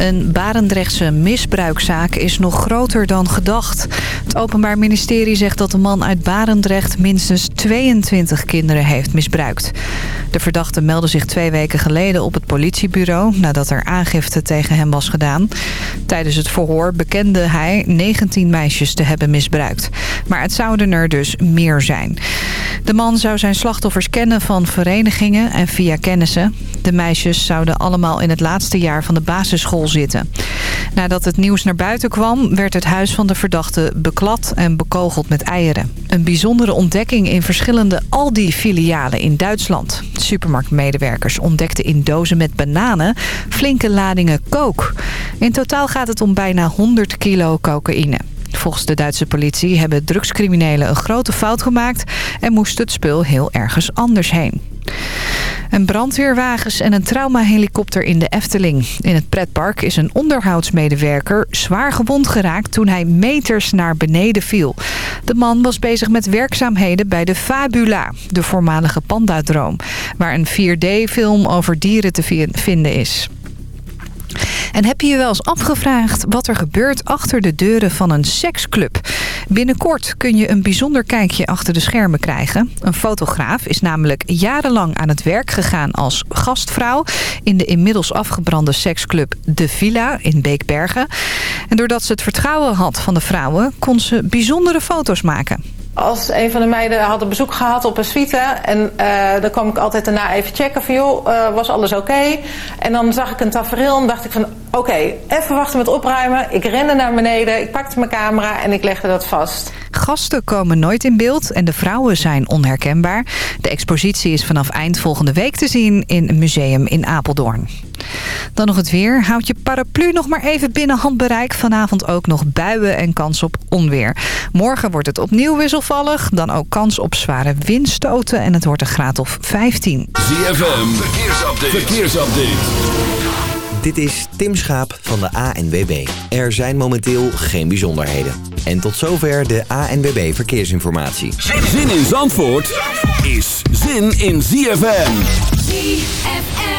Een Barendrechtse misbruikzaak is nog groter dan gedacht. Het Openbaar Ministerie zegt dat de man uit Barendrecht minstens 22 kinderen heeft misbruikt. De verdachte meldde zich twee weken geleden op het politiebureau... nadat er aangifte tegen hem was gedaan. Tijdens het verhoor bekende hij 19 meisjes te hebben misbruikt. Maar het zouden er dus meer zijn. De man zou zijn slachtoffers kennen van verenigingen en via kennissen. De meisjes zouden allemaal in het laatste jaar van de basisschool zitten. Nadat het nieuws naar buiten kwam, werd het huis van de verdachte beklad en bekogeld met eieren. Een bijzondere ontdekking in verschillende Aldi-filialen in Duitsland. Supermarktmedewerkers ontdekten in dozen met bananen flinke ladingen kook. In totaal gaat het om bijna 100 kilo cocaïne. Volgens de Duitse politie hebben drugscriminelen een grote fout gemaakt... en moest het spul heel ergens anders heen. Een brandweerwagens en een traumahelikopter in de Efteling. In het pretpark is een onderhoudsmedewerker zwaar gewond geraakt toen hij meters naar beneden viel. De man was bezig met werkzaamheden bij de Fabula, de voormalige pandadroom, waar een 4D-film over dieren te vinden is. En heb je je wel eens afgevraagd wat er gebeurt achter de deuren van een seksclub? Binnenkort kun je een bijzonder kijkje achter de schermen krijgen. Een fotograaf is namelijk jarenlang aan het werk gegaan als gastvrouw... in de inmiddels afgebrande seksclub De Villa in Beekbergen. En doordat ze het vertrouwen had van de vrouwen... kon ze bijzondere foto's maken. Als een van de meiden had een bezoek gehad op een suite. En uh, dan kwam ik altijd daarna even checken van joh, uh, was alles oké? En dan zag ik een tafereel en dacht ik van oké, even wachten met opruimen. Ik rende naar beneden, ik pakte mijn camera en ik legde dat vast. Gasten komen nooit in beeld en de vrouwen zijn onherkenbaar. De expositie is vanaf eind volgende week te zien in een museum in Apeldoorn. Dan nog het weer. Houd je paraplu nog maar even binnen handbereik. Vanavond ook nog buien en kans op onweer. Morgen wordt het opnieuw wisselvallig. Dan ook kans op zware windstoten. En het wordt een graad of 15. ZFM. Verkeersupdate. Verkeersupdate. Dit is Tim Schaap van de ANWB. Er zijn momenteel geen bijzonderheden. En tot zover de ANWB Verkeersinformatie. Zin in Zandvoort is zin in ZFM. ZFM.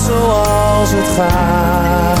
zoals het gaat.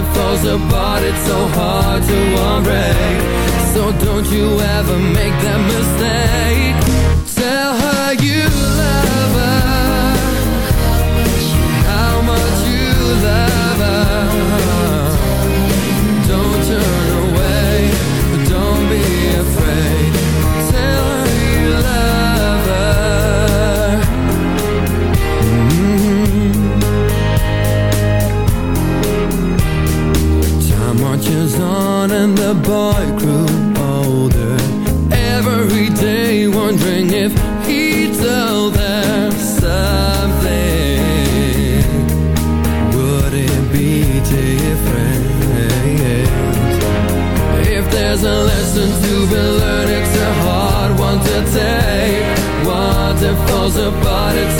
it falls apart, it's so hard to unbreak. So don't you ever make that mistake. boy grew older. Every day wondering if he'd tell them something. Would it be different? If there's a lesson to be learned It's a hard one to take. One that falls apart, it's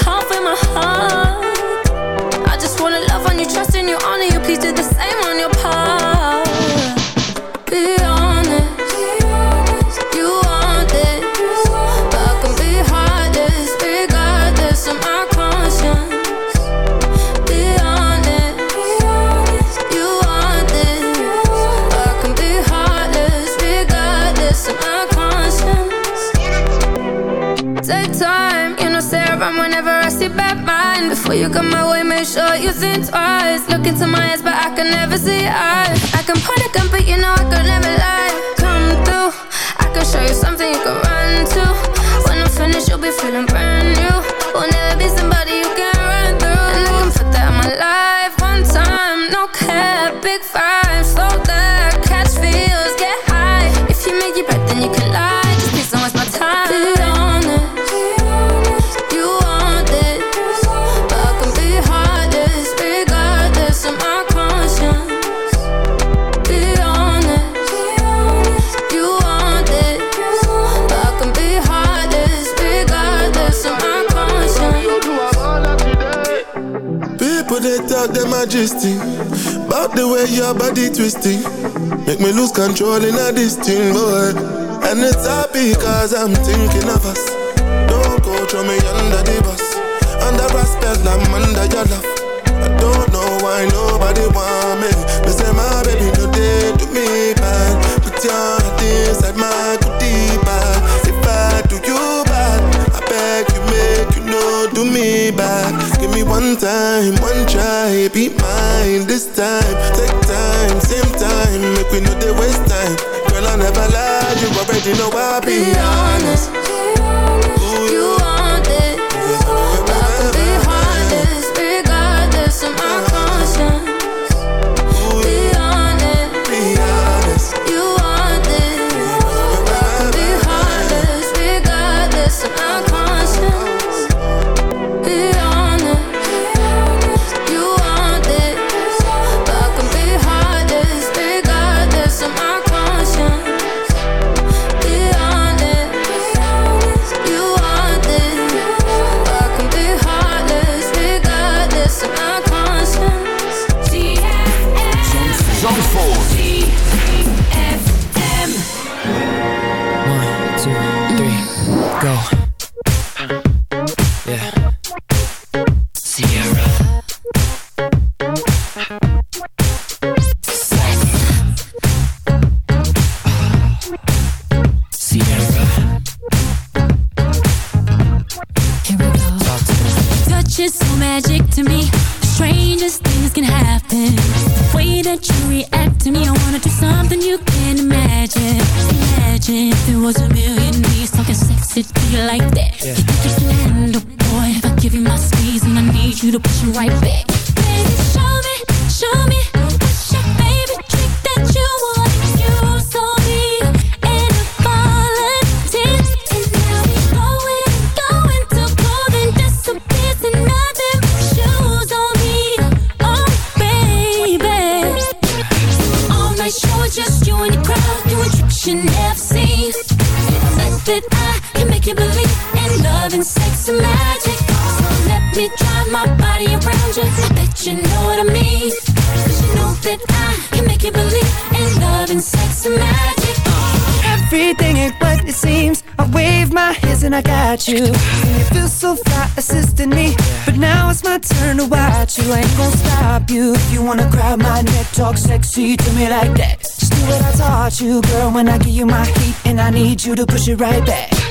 Look my way, make sure you think twice. Look into my eyes, but I can never see eyes majesty. About the way your body twisting. Make me lose control in a distinct boy. And it's happy cause I'm thinking of us. Don't go throw me under the bus. Under respect, I'm under your love. I don't know why nobody want me. They say my baby today to me bad. Put your heart inside my goodie bag. If I do you bad, I beg you make you know do me bad. Give me one time, one try, be this time. Take time, same time. Make we know they waste time. Girl, I never lie. You already know I'll be, be honest. when I give you my heat And I need you to push it right back.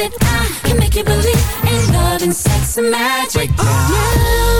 that I can make you believe in love and sex and magic. Oh. Now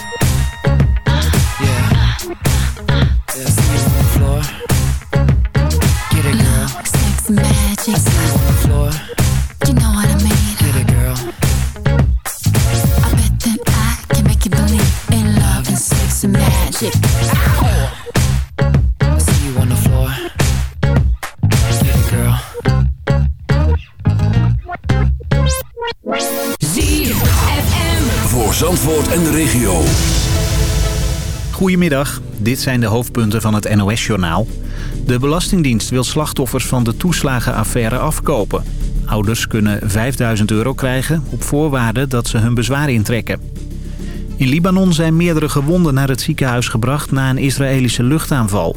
en de regio. Goedemiddag, dit zijn de hoofdpunten van het NOS-journaal. De Belastingdienst wil slachtoffers van de toeslagenaffaire afkopen. Ouders kunnen 5000 euro krijgen op voorwaarde dat ze hun bezwaar intrekken. In Libanon zijn meerdere gewonden naar het ziekenhuis gebracht na een Israëlische luchtaanval.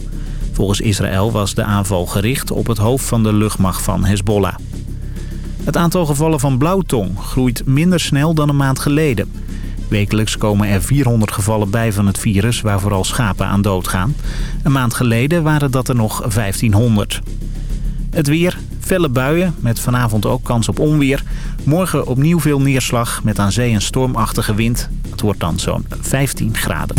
Volgens Israël was de aanval gericht op het hoofd van de luchtmacht van Hezbollah. Het aantal gevallen van blauwtong groeit minder snel dan een maand geleden. Wekelijks komen er 400 gevallen bij van het virus waar vooral schapen aan doodgaan. Een maand geleden waren dat er nog 1500. Het weer, felle buien, met vanavond ook kans op onweer. Morgen opnieuw veel neerslag met aan zee een stormachtige wind. Het wordt dan zo'n 15 graden.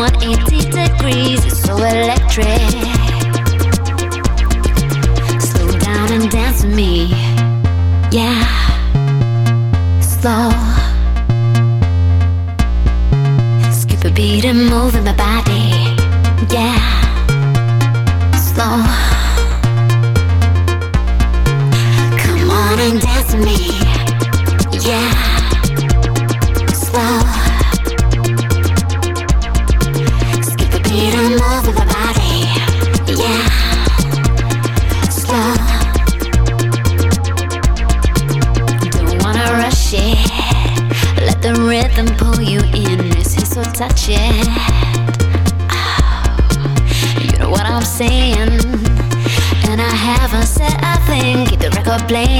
180 degrees, it's so electric. Slow down and dance with me, yeah. Slow. Skip a beat and move in my body, yeah. Slow. Come on and dance with me. play.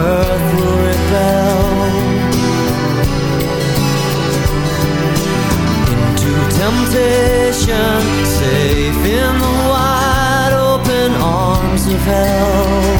earth will rebel. Into temptation, safe in the wide open arms of hell.